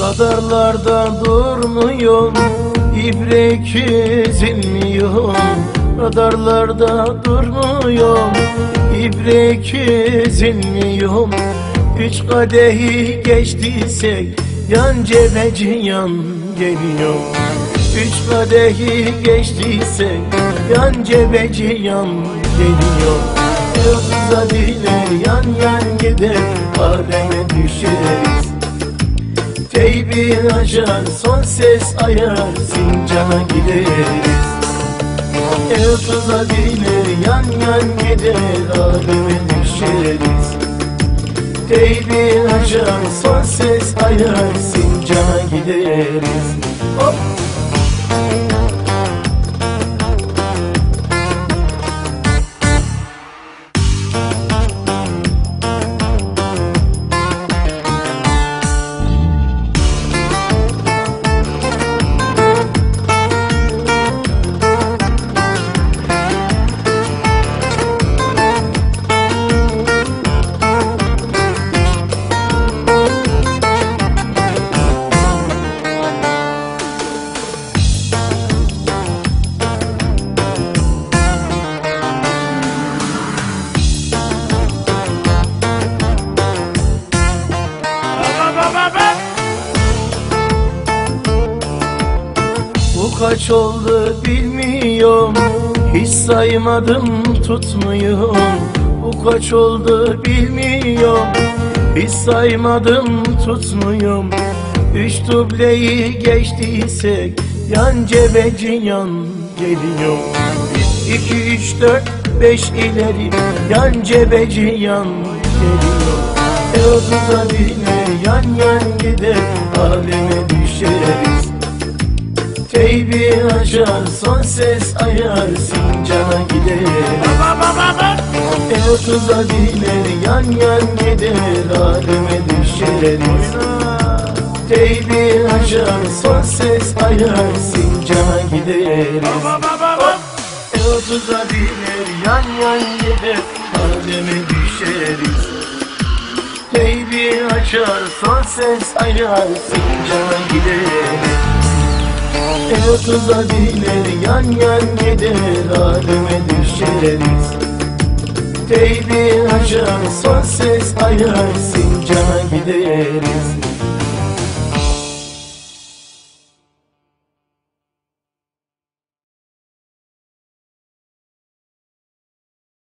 Radarlarda durmuyor İbrek ezilmiyor. Radarlarda durmuyor İbrek ezilmiyor. Üç kadehi geçtiysek Yan cebeci yan geliyor. Üç kadehi geçtiysek Yan cebeci yan geliyor. Yoksa dile yan yan gider Aleme düşeriz Teybi açar son ses ayar Sincana gideriz. Yoksa dile yan yan gider Aleme düşeriz. Teybi açar son ses ayar Sincana gideriz. Hop! Kaç oldu bilmiyorum. Hiç saymadım tutmuyorum. Bu kaç oldu bilmiyorum. Hiç saymadım tutmuyorum. Üç dubleyi geçtiysek Yan cebeci yan geliyor. İki, üç, dört, beş ileri Yan cebeci yan geliyor. E dine yan yan son ses ayar Sincana gider. E otuza diner yan yan gider. Aleme düşeriz Teybi açar son ses ayar Sincana gideriz E otuza diner yan yan gider. Aleme düşeriz Teybi açar son ses ayar Sincana gideriz E otuza diner yan yan gider Aleme düşeriz. Teybi açar son ses ayar Sincana gideriz